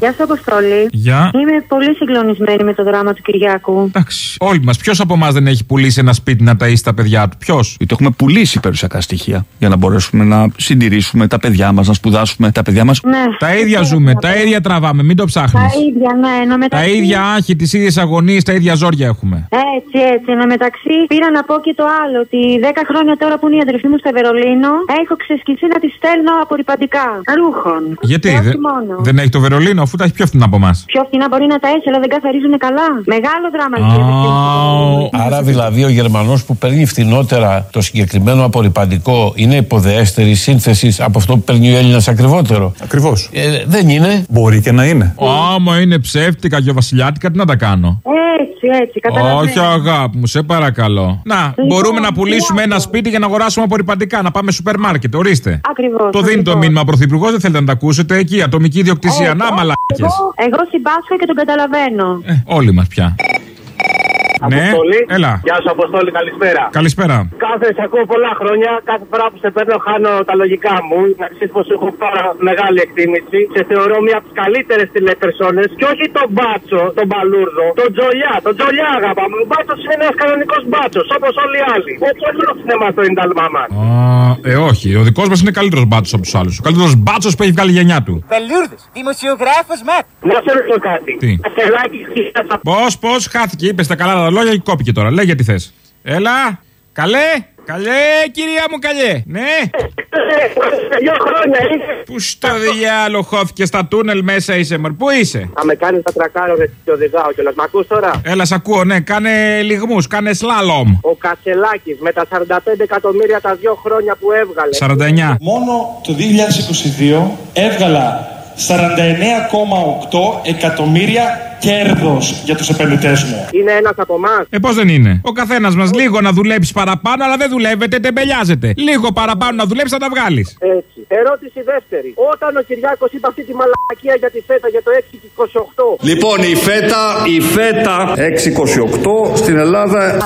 Γεια σου, Αποστόλη. Γεια. Είμαι πολύ συγκλονισμένη με το δράμα του Κυριάκου. Εντάξει. Όλοι μας. Ποιος από εμάς δεν έχει πουλήσει ένα σπίτι να ταΐσει τα παιδιά του; Ποιος; Γιατί έχουμε πουλήσει περιουσιακά στοιχεία για να μπορέσουμε να συντηρήσουμε τα παιδιά μας, να σπουδάσουμε τα παιδιά μας. Ναι. Τα ίδια ζούμε, τα ίδια τραβάμε, μην το ψάχνεις. Τα ίδια, ναι, ενώ Τα μεταξύ. ίδια άχη, τις ίδιες αγωνίες, τα ίδια ζόρια έχουμε. Έτσι, έτσι. Ενώ μεταξύ πήρα να πω και το άλλο. Ότι 10 χρόνια τώρα που είναι η αδερφή μου στο Βερολίνο, έχω ξεσκιστεί να τη στέλνω απορριπαντικά ρούχων. Γιατί Και όχι δεν, μόνο. δεν έχει το Βερολίνο, αφού τα έχει πιο φθηνά από εμάς. Πιο φθηνά μπορεί να τα έχει, αλλά δεν καθαρίζουν καλά. Μεγάλο δράμα. κύριε Βερολίνο. Άρα δηλαδή ο Γερμανός που παίρνει φθηνότερα το συγκεκριμένο απορριπαντικό είναι υποδεέστερη σύνθεσης από αυτό που παίρνει ο Έλληνας ακριβότερο. Ακριβώς. Ε, δεν είναι. Μπορεί και να είναι. Άμα είναι ψεύτικα και βασιλιάτικα, τι να τα κάνω; Έτσι, έτσι. Καταλαβαίνω. Όχι, αγάπη μου, σε παρακαλώ. Να, μπορούμε να πουλήσουμε ένα σπίτι για να αγοράσουμε απορριπαντικά, να πάμε σούπερ μάρκετ. Ορίστε. Ακριβώς, Το δίνει το ακριβώς. μήνυμα ο Πρωθυπουργός, δεν θέλετε να τα ακούσετε. Εκεί, ατομική ιδιοκτησία. Να, μαλάκες. Εγώ, εγώ συμπάσχω και τον καταλαβαίνω. Ε, όλοι μας πια. Ναι, Αποστολή. έλα. Γεια σου, Αποστόλη, καλησπέρα. Καλησπέρα. Κάθε σε ακούω πολλά χρόνια. Κάθε φορά που σε παίρνω, χάνω τα λογικά μου. Να ξέρεις πως έχω πάρα μεγάλη εκτίμηση. Σε θεωρώ μία από τις καλύτερες τηλεπερσόνες. Και όχι τον μπάτσο, τον μπαλούρδο. Τον τζολιά, τον τζολιά, αγαπά μου. Ο μπάτσος είναι ένας κανονικός μπάτσος, όπως όλοι οι άλλοι. Έτσι όλο σινεμά το ίνταλμά μας. Α, ε, όχι. Ο δικός μας είναι καλύτερος μπάτσος από τους άλλους. Ο καλύτερος μπάτσος που έχει βγάλει η γενιά του. Μπελούρδε, δημοσιογράφος ΜΑΤ. Να σε ρωτήσω κάτι. Τι; Ασελάκι, Πώς, πώς, χάθηκε, είπες τα καλά τα λόγια και κόπηκε τώρα. Λέγε τι θες. Έλα, καλέ, καλέ, κυρία μου, καλέ. Ναι, Δύο χρόνια είναι. πού στο διάλογο χώθηκες στα τούνελ μέσα είσαι, μωρ. Πού είσαι; Θα με κάνεις τα τρακάρω ρε και οδηγάω κιόλας. Μ' ακούς τώρα; Έλα, σ' ακούω, ναι, κάνε λιγμούς, κάνε σλάλομ. Ο Κατσελάκης με τα 45 εκατομμύρια τα δύο χρόνια που έβγαλε. 49. Μόνο το 2022 έβγαλα 49,8 εκατομμύρια κέρδος για τους επενδυτές μου. Είναι ένας από εμάς. Ε, πώς δεν είναι; Ο καθένας μας λίγο να δουλέψει παραπάνω, αλλά δεν δουλεύετε, τεμπελιάζετε. Λίγο παραπάνω να δουλέψει, θα τα βγάλεις. Έτσι. Ερώτηση δεύτερη. Όταν ο Κυριάκος είπε αυτή τη μαλακία για τη ΦΕΤΑ για το 6 και 28. Λοιπόν, η φέτα, η φέτα 628 στην Ελλάδα.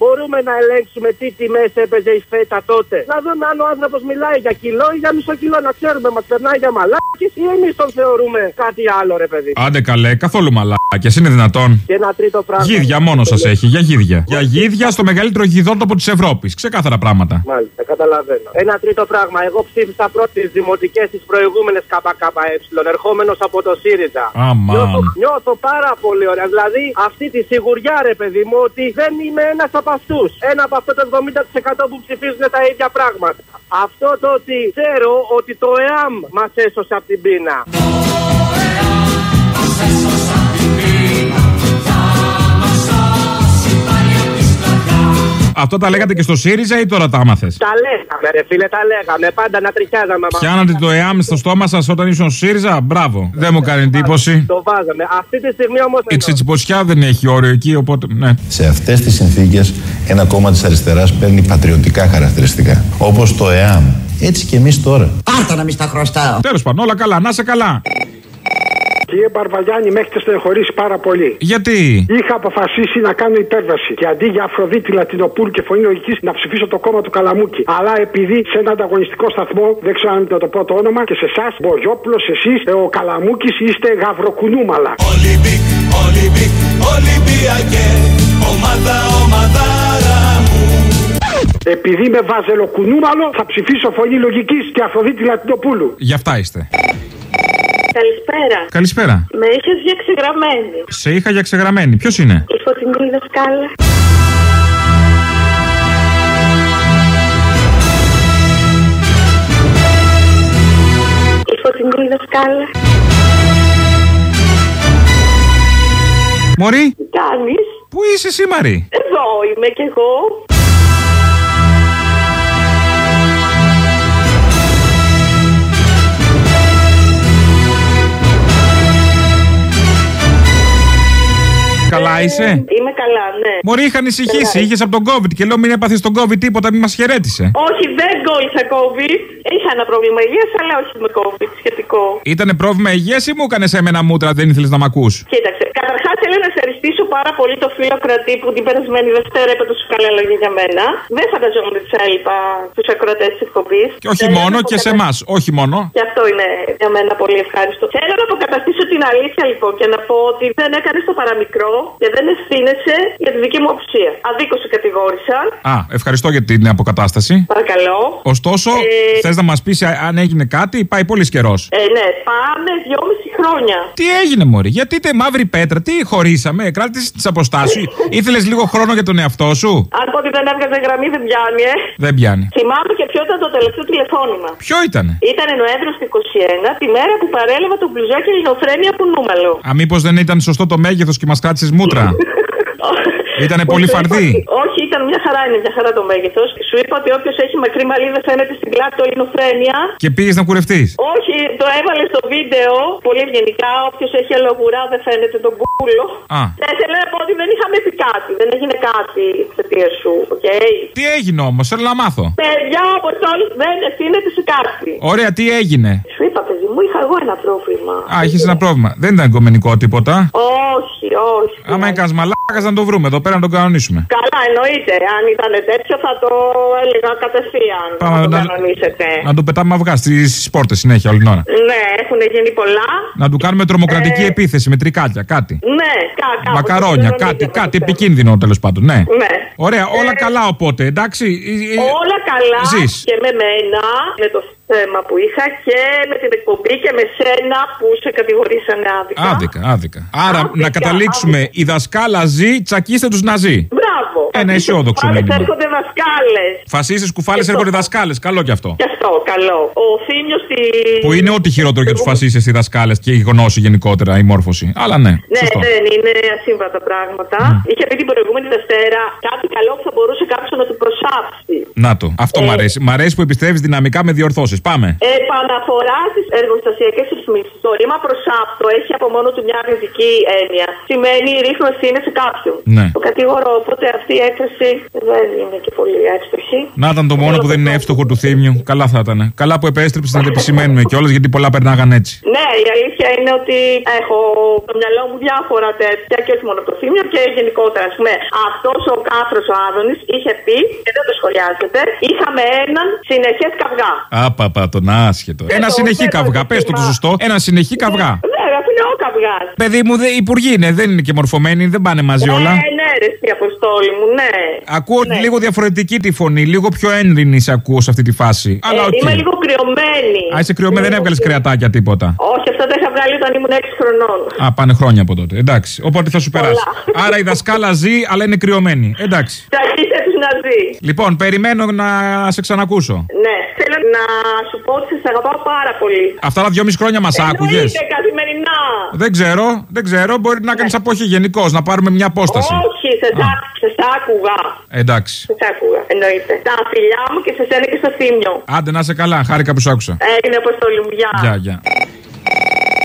Μπορούμε να ελέγξουμε τι τιμές έπαιζε η ΦΕΤΑ τότε. Να δούμε αν ο άνθρωπος μιλάει για κιλό ή για μισό κιλό. Να ξέρουμε, μας περνάει για μαλάκι ή εμείς τον θεωρούμε κάτι άλλο, ρε παιδί. Άντε καλέ, καθόλου μαλάκια, είναι δυνατόν. Και ένα τρίτο πράγμα. Γίδια μόνος σας έχει, για γίδια. Για γίδια στο μεγαλύτερο γιδότοπο της Ευρώπης. Ξεκάθαρα πράγματα. Μάλιστα, καταλαβαίνω. Ένα τρίτο πράγμα. Εγώ ψήφισα πρώτη τις δημοτικές τι προηγούμενες ΚΚΕ, ερχόμενος από το ΣΥΡΙΖΑ. Αμάν. Νιώθω, νιώθω πάρα πολύ ωραία. Δηλαδή αυτή τη σιγουριά, ρε παιδί μου, ότι δεν είμαι ένας από αυτούς. Ένα από αυτό το 70% που ψηφίζουν τα ίδια πράγματα. Αυτό το ότι ξέρω ότι το ΕΑΜ μας έσωσε από την πείνα. Αυτό τα λέγατε και στο ΣΥΡΙΖΑ ή τώρα τα άμαθες; Τα λέγαμε, ρε φίλε, τα λέγαμε. Πάντα να τριχιάζαμε. μα- Πιάνατε το ΕΑΜ στο στόμα σας όταν ήσουν στο ΣΥΡΙΖΑ; Μπράβο. Δεν μου κάνει εντύπωση. Το βάζαμε. Αυτή τη στιγμή όμως. Η ξετσιποσιά δεν έχει όριο εκεί, οπότε ναι. Σε αυτές τις συνθήκες ένα κόμμα της αριστεράς παίρνει πατριωτικά χαρακτηριστικά. Όπως το ΕΑΜ. Έτσι και εμείς τώρα. Πάρτα να μη στα χρωστάω. Τέλος πάντων, όλα καλά, να σε καλά. Κύριε Μπαρβαγιάννη, με έχετε στενοχωρήσει πάρα πολύ. Γιατί; Είχα αποφασίσει να κάνω υπέρβαση και αντί για Αφροδίτη Λατινοπούλου και φωνή λογικής να ψηφίσω το κόμμα του Καλαμούκη. Αλλά επειδή σε ένα ανταγωνιστικό σταθμό, δεν ξέρω αν να το πω το όνομα, και σε εσάς, Μπογιόπουλος, εσείς, ο Καλαμούκης είστε γαυροκουνούμαλα. Ολυμπιακ, Ολυμπιακ, Ολυμπιακέ, ομάδα, ομαδάρα μου. Επειδή είμαι βαζελοκουνούμαλο, θα ψηφίσω φωνή λογικής και Αφροδίτη Λατινοπούλου. Γι' αυτά είστε. Καλησπέρα. Καλησπέρα. Με είχες για ξεγραμμένη. Σε είχα για ξεγραμμένη. Ποιος είναι; Η φωτεινή δασκάλα. Η φωτεινή δασκάλα. Μωρή, Τι κάνεις; πού είσαι εσύ, Μαρή; Εδώ είμαι κι εγώ. Καλά είσαι; Είμαι καλά, ναι. Μωρή, είχα ανησυχήσει. Είχες από τον COVID και λέω μην έπαθες τον COVID τίποτα, μην μας χαιρέτησε. Όχι, δεν κόλλησα COVID. Είχα ένα πρόβλημα υγείας, αλλά όχι με COVID σχετικό. Ήτανε πρόβλημα υγείας ή μου έκανες εμένα μούτρα, δεν ήθελες να μ' ακούς; Κοίταξε, καταρχάς θέλω να ευχαριστήσω πάρα πολύ το φίλο κρατή που την περασμένη Δευτέρα είπε τους καλά λόγια για μένα. Δεν φανταζόμουν ότι θα έλειπα στους ακροατές της εκπομπής. Και όχι μόνο και σε εμάς. Όχι μόνο. Και αυτό είναι για μένα πολύ ευχάριστο. Θέλω να αποκαταστήσω την αλήθεια λοιπόν και να πω ότι δεν έκανε το παραμικρό και δεν ευθύνεσαι για τη δική μου απουσία. Αδίκως σε κατηγόρησαν. Α, ευχαριστώ για την αποκατάσταση. Παρακαλώ. Ωστόσο, Ε, θες να μας πεις αν έγινε κάτι, πάει πολύς καιρός. Ε, ναι, πάμε δυόμιση χρόνια. Τι έγινε, Μωρή, γιατί τε μαύρη πέτρα, τι χωρίσαμε, κράτησε τις αποστάσεις σου. Ήθελες λίγο χρόνο για τον εαυτό σου; Αν πω ότι δεν έβγαζε γραμμή, δεν πιάνει, ε. Δεν πιάνει. Θυμάμαι και ποιο ήταν το τελευταίο τηλεφώνημα. Ποιο ήτανε; Ήταν Νοέμβριο του 21, τη μέρα που παρέλαβα το μπλουζάκι ελληνοφρένεια από νούμαλο. Α, μήπως δεν ήταν σωστό το μέγεθος και μας κράτησε μούτρα; Ήτανε πολύ φαρδί. Όχι, ήταν μια χαρά, είναι μια χαρά το μέγεθος. Σου είπα ότι όποιος έχει μακρύ μαλλί δεν φαίνεται στην πλάτη του ελληνοφρένεια. Και πήγες να κουρευτείς; Όχι, το έβαλε στο βίντεο πολύ ευγενικά. Όποιος έχει αλογοουρά δεν φαίνεται τον κούλο. Α. Και θέλω να πω ότι δεν είχαμε πει κάτι. Δεν έγινε κάτι εξαιτίας σου, οκ; Τι έγινε όμως, θέλω να μάθω. Παιδιά, όπως όλοι δεν ευθύνεται σε κάτι. Ωραία, τι έγινε; Σου είπα, παιδί μου, είχα εγώ ένα πρόβλημα. Α, είχες ένα πρόβλημα. Δεν ήταν κομμενικό τίποτα. Όχι, όχι. Άμα είναι κανένα μαλάκας να το βρούμε εδώ πέρα να το κανονίσουμε. Καλά, εννοείται. Αν ήταν τέτοιο θα το έλεγα κατευθείαν. Πάμε να το να- κανονίσετε. Να το πετάμε αυγά στις πόρτες συνέχεια όλη την ώρα. Ναι, έχουν γίνει πολλά. Να του κάνουμε τρομοκρατική Ε, επίθεση με τρικάκια, κάτι. Ναι, κα- κάπως Μακαρόνια, δεν κάτι, νομίζω, κάτι πιστεύω. επικίνδυνο τέλος πάντων, ναι. Ναι. Ωραία, όλα καλά οπότε, εντάξει. Ε, ε, Όλα καλά Ζεις. και με μένα, με το θέμα που είχα και με την εκπομπή και με σένα που σε κατηγορήσανε άδικα. Άδικα, άδικα. Άρα να καταλήξουμε, η δασκάλα ζει, τσακίστε τους να ζει. Μπράβο. Ένα αισιόδοξο Πάλι μήνυμα. έρχονται δασκάλες. Φασίστες κουφάλες έρχονται δασκάλες. Καλό κι αυτό. Και αυτό, καλό. Ο Θήμιος στη. Που είναι ό,τι χειρότερο για τους φασίστες οι δασκάλες και η γνώση γενικότερα, η μόρφωση. Αλλά ναι, Ναι, σωστό. δεν είναι ασύμβατα πράγματα. Είχε πει την προηγούμενη Δευτέρα κάτι καλό που θα μπορούσε κάποιος να του προσάψει. Να το. Αυτό μ' αρέσει. Μ' αρέσει που επιστρέφεις δυναμικά με διορθώσεις. Πάμε. Επαναφοράς στις εργοστασιακές ρυθμίσεις. Το ρήμα προσάπτω έχει από μόνο του μια αρνητική έννοια. Σημαίνει ρίχνω ευθύνη σε κάποιον. Ναι. Το κατηγορώ, οπότε αυτή η έκφραση δεν είναι και πολύ εύστοχη. Να ήταν το μόνο που δεν είναι εύστοχο του θύμιου. Καλά θα ήταν. Καλά που επέστρεψε να το επισημαίνουμε κιόλας γιατί πολλά περνάγαν έτσι. Ναι, η αλήθεια είναι ότι έχω στο μυαλό μου διάφορα τέτοια και όχι μόνο από το θύμιο και γενικότερα. Α πούμε, αυτός ο κάφρος ο Άδωνης είχε πει, και δεν το σχολιάζετε, είχαμε έναν συνεχές καυγά. Άπαπα, τον άσχετο. Ένα το συνεχή ξέρω, καυγά. το Πες το το θέμα. σωστό. Ένα συνεχή καυγά. Ναι, αφού είναι ο καυγά. Παιδί μου, δε, υπουργοί είναι, δεν είναι και μορφωμένοι, δεν πάνε μαζί όλα. Ναι, ναι, ρε, στη αποστόλη μου, ναι. Ακούω λίγο διαφορετική τη φωνή, λίγο πιο ένρινη σε ακούω σε αυτή τη φάση. Αλλά Ε, οκ. Είμαι λίγο κρυωμένη. Α, είσαι κρυωμένη, δεν έβγαλες κρεατάκια τίποτα. Όχι, αυτά τα είχα βγάλει όταν ήμουν 6 χρονών. Α, πάνε χρόνια από τότε. Εντάξει. Οπότε θα σου περάσει. Άρα η δασκάλα ζει, αλλά είναι κρυωμένη. Εντάξει. Τσακίστε τους να ζει. Λοιπόν, περιμένω να σε ξανακούσω. Ναι, θέλω να σου πω ότι σα αγαπάω πάρα πολύ. Αυτά τα δυόμιση χρόνια μας άκουγες. Εννοείται καθημερινά. Δεν ξέρω, δεν ξέρω. Μπορεί να κάνεις απόχη γενικώς, να πάρουμε μια απόσταση. Όχι, σε σ' άκουγα. Εντάξει. Σε σ' άκουγα, εννοείται. Τα φιλιά μου και σε σένα και στο θύμιο. Άντε να είσαι καλά, χάρηκα που σου άκουσα. Έγινε αποστολή μου, γεια. Γεια, γεια.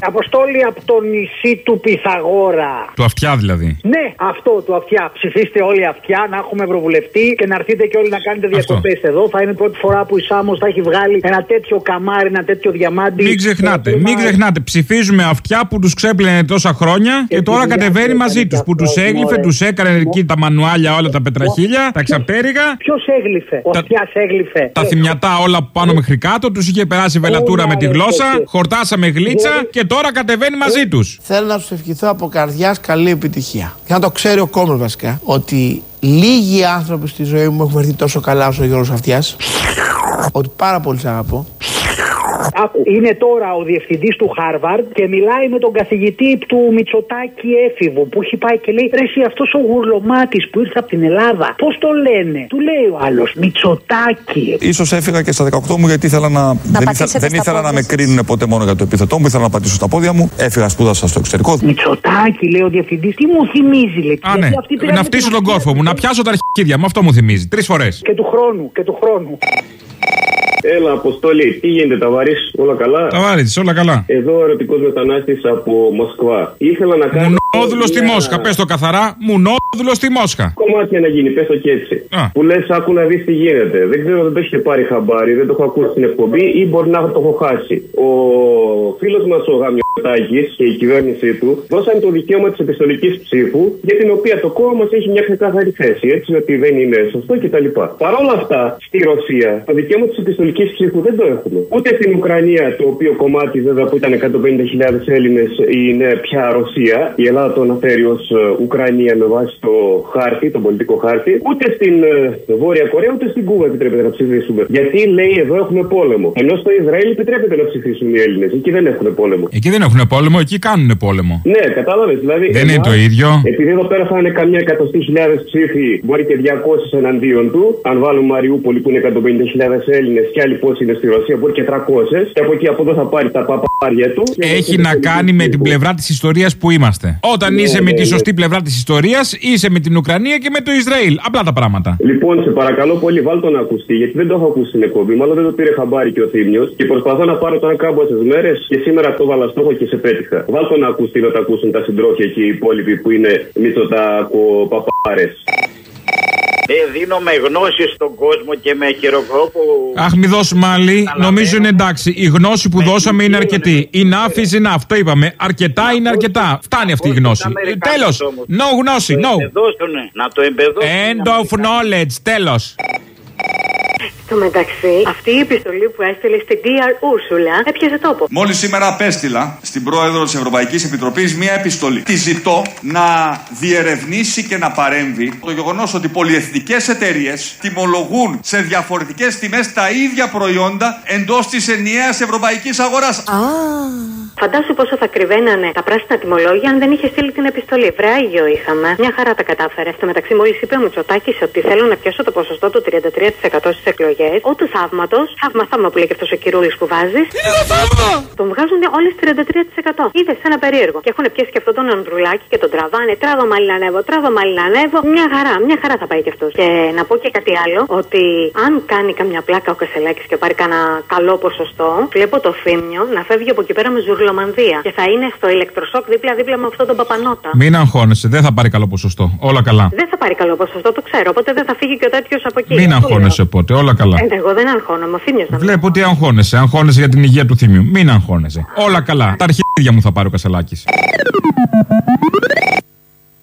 Αποστόλη από το νησί του Πυθαγόρα. Του αυτιά δηλαδή. Ναι, αυτό του αυτιά. Ψηφίστε όλοι αυτιά, να έχουμε ευρωβουλευτή και να έρθετε και όλοι να κάνετε διακοπέ εδώ. Θα είναι η πρώτη φορά που η Σάμο θα έχει βγάλει ένα τέτοιο καμάρι, ένα τέτοιο διαμάντι. Μην ξεχνάτε, μην ξεχνάτε. Ψηφίζουμε αυτιά που του ξέπλαινε τόσα χρόνια και τώρα δουλειά κατεβαίνει έκανε μαζί και του. Που αυτό, του έγλυφε, μωρέ. του έκανε εκεί τα μανουάλια, όλα τα πετραχίλια, τα ξαπτέρυγα. Ποιο έγλυφε, ο αυτιά έγλυφε. Τα θυμιατά όλα από πάνω μέχρι κάτω, του είχε περάσει βελατούρα με τη γλώσσα, χορτάσαμε γλίτσα και τώρα κατεβαίνει μαζί τους. Θέλω να σου ευχηθώ από καρδιάς καλή επιτυχία. Και να το ξέρει ο κόμμα βασικά ότι λίγοι άνθρωποι στη ζωή μου έχουν βρεθεί τόσο καλά όσο ο Γιώργος Αυτιάς. Ότι πάρα πολύ σε αγαπώ. Άκου, είναι τώρα ο διευθυντής του Χάρβαρντ και μιλάει με τον καθηγητή του Μητσοτάκη Έφηβο που έχει πάει και λέει Ρε, εσύ αυτός ο γουρλωμάτης που ήρθε από την Ελλάδα, πώς το λένε; Του λέει ο άλλος Μητσοτάκη. Ίσως έφυγα και στα 18 μου γιατί ήθελα να, δεν, ήθελα, πατήσετε δεν στα ήθελα να πόδια με κρίνουν ποτέ μόνο για το επιθετό μου. Ήθελα να πατήσω στα πόδια μου. Έφυγα, σπούδασα στο εξωτερικό. Μητσοτάκη, λέει ο διευθυντής, τι μου θυμίζει, λέει. Α, ναι. Γιατί αυτοί πήραν Να φτύσω τον κόρφο μου, να πιάσω τα αρχίδια μου, αυτό μου θυμίζει. Τρεις φορές. Και του χρόνου, και του χρόνου. Έλα, Αποστολή, τι γίνεται, τα βαρύς, όλα καλά; Τα βάρη της, όλα καλά. Εδώ ο ερωτικός μετανάστης από Μοσκβά. Ήθελα να κάνω. Μουνόδουλο στη μια- Μόσχα. Πες το καθαρά. Μουνόδουλο στη Μόσχα. Κομμάτια να γίνει, πες το και έτσι. Α. Που λες, άκου να δεις τι γίνεται. Δεν ξέρω, δεν το έχει πάρει χαμπάρι, δεν το έχω ακούσει στην εκπομπή ή μπορεί να το έχω χάσει. Ο φίλος μας ο Γαμιωτάκης και η κυβέρνησή του δώσαν το δικαίωμα της επιστολικής ψήφου για την οποία το κόμμα μας έχει μια ξεκάθαρη θέση. Έτσι ότι δεν είναι σωστό κτλ. Παρ' όλα αυτά, στη Ρωσία το δικαίωμα της επιστολικής ψήφου δεν το έχουμε. Ούτε στην Ουκρανία, το οποίο κομμάτι βέβαια που ήταν 150.000 Έλληνες είναι πια Ρωσία. Η Ελλάδα το αναφέρει ως Ουκρανία με βάση το χάρτη, τον πολιτικό χάρτη. Ούτε στην ε, Βόρεια Κορέα ούτε στην Κούβα επιτρέπεται να ψηφίσουμε. Γιατί λέει εδώ έχουμε πόλεμο. Ενώ στο Ισραήλ επιτρέπεται να ψηφίσουν οι Έλληνες. Εκεί δεν έχουν πόλεμο. Εκεί δεν έχουν πόλεμο, εκεί κάνουν πόλεμο. Ναι, κατάλαβες. Δηλαδή, Δεν είναι εμάς, το ίδιο. Επειδή εδώ πέρα θα είναι καμιά εκατοστή χιλιάδες ψήφοι, μπορεί και 200 εναντίον του. Αν βάλουμε Μαριούπολη που είναι 150.000 Έλληνες και άλλοι πόσοι είναι στη Ρωσία, μπορεί και 300. Και από εκεί από εδώ θα πάρει τα παπάρια του. Και Έχει θα να κάνει με την πλευρά της ιστορίας που είμαστε. Όταν Ναι, είσαι με ναι, τη ναι. σωστή πλευρά της ιστορίας, είσαι με την Ουκρανία και με το Ισραήλ. Απλά τα πράγματα. Λοιπόν, σε παρακαλώ πολύ, βάλτε τον να ακουστεί, γιατί δεν το έχω ακούσει στην εκπομπή. Μάλλον δεν το πήρε χαμπάρι και ο Θήμιος. Και προσπαθώ να πάρω τώρα κάμποσε μέρες και σήμερα το βάλα στόχο και σε πέτυχα. Βάλτε τον να ακουστεί να τα ακούσουν τα συντρόφια και οι υπόλοιποι που είναι μισοτακοπαπάρε. Ε, δίνουμε γνώση στον κόσμο και με χειροκρόπο. Αχ, μη δώσουμε άλλη. Νομίζω είναι εντάξει. Η γνώση που δώσαμε είναι αρκετή. Enough is enough. Το είπαμε. Αρκετά είναι αρκετά. Φτάνει αυτή η γνώση. Τέλος. No γνώση. No. Εμπεδώσουνε, να το εμπεδώσουν. End of knowledge. Τέλος. Στο μεταξύ, αυτή η επιστολή που έστειλε στην DR Ούρσουλα έπιασε τόπο. Μόλις σήμερα απέστειλα στην πρόεδρο της Ευρωπαϊκής Επιτροπής μία επιστολή. Τη ζητώ να διερευνήσει και να παρέμβει το γεγονός ότι πολυεθνικές εταιρείες τιμολογούν σε διαφορετικές τιμές τα ίδια προϊόντα εντός της ενιαίας ευρωπαϊκής αγοράς. Φαντάσου πόσο θα κρυβαίνανε τα πράσινα τιμολόγια αν δεν είχε στείλει την επιστολή. Βράγιο είχαμε. Μια χαρά τα κατάφερε. Στο μεταξύ, μόλις είπε ο Μητσοτάκης ότι θέλω να πιάσω το ποσοστό του 33% στις εκλογές, ο του θαύματος, θαύμα θαύμα που λέει και αυτός ο κυρούλης που βάζεις. Τον βγάζουν όλες 33%. Είδες ένα περίεργο. Και έχουν πιάσει και αυτόν τον Ανδρουλάκη και τον τραβάνε. Τράβα μάλλον ανέβω, τράβα μάλλον ανέβω. Μια χαρά, μια χαρά θα πάει κι αυτός. Και να πω και κάτι άλλο, ότι αν κάνει καμιά πλάκα ο Κασελάκης και πάρει κανένα καλό ποσοστό, βλέπω το θύμιο να φεύγει από εκεί πέρα με ζουρλομανδία. Και θα είναι στο ηλεκτροσόκ δίπλα-δίπλα με αυτόν τον Παπανότα. Μην αγχώνεσαι. Δεν θα πάρει καλό ποσοστό. Όλα καλά. Δεν θα πάρει καλό ποσοστό, το ξέρω. Οπότε δεν θα φύγει και ο τέτοιος από εκεί. Μην Αυτό αγχώνεσαι ποτέ. Όλα καλά. λέω. Ε, εγώ δεν αγχώνομαι. Ο Θήμιος να Βλέπω ότι αγχώνεσαι. Αγχώνεσαι για την υγεία του θύμιου. Μην αγχώνεσαι. Όλα καλά. Τα αρχίδια μου θα πάρει ο Κασελάκης.